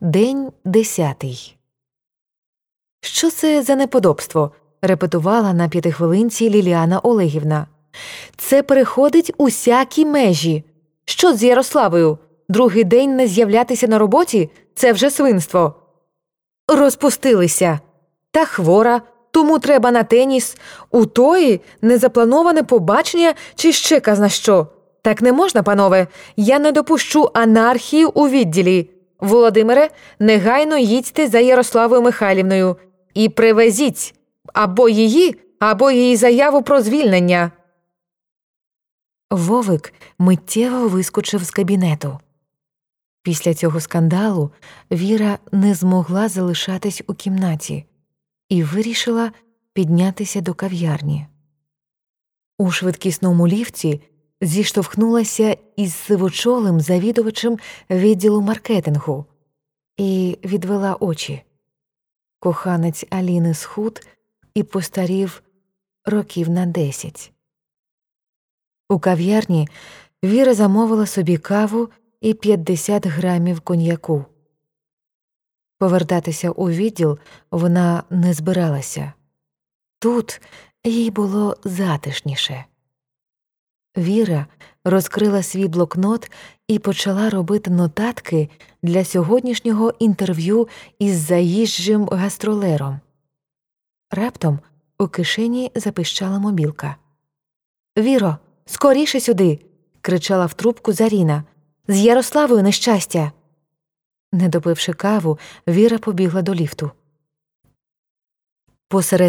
День десятий. Що це за неподобство? репетувала на п'ятихвилинці Ліліана Олегівна. Це переходить усякі межі. Що з Ярославою? Другий день не з'являтися на роботі це вже свинство. Розпустилися. Та хвора, тому треба на теніс. У тої незаплановане побачення чи ще казна що. Так не можна, панове. Я не допущу анархії у відділі. Володимире, негайно їдьте за Ярославою Михайлівною і привезіть або її, або її заяву про звільнення. Вовик миттєво вискочив з кабінету. Після цього скандалу Віра не змогла залишатись у кімнаті і вирішила піднятися до кав'ярні. У швидкісному ліфті зіштовхнулася із сивочолим завідувачем відділу маркетингу і відвела очі. Коханець Аліни схуд і постарів років на десять. У кав'ярні Віра замовила собі каву і 50 грамів коньяку. Повертатися у відділ вона не збиралася. Тут їй було затишніше. Віра розкрила свій блокнот і почала робити нотатки для сьогоднішнього інтерв'ю із заїжджим гастролером. Раптом у кишені запищала мобілка. Віро, скоріше сюди. кричала в трубку Заріна. З Ярославою нещастя. Не допивши каву, Віра побігла до ліфту. Посеред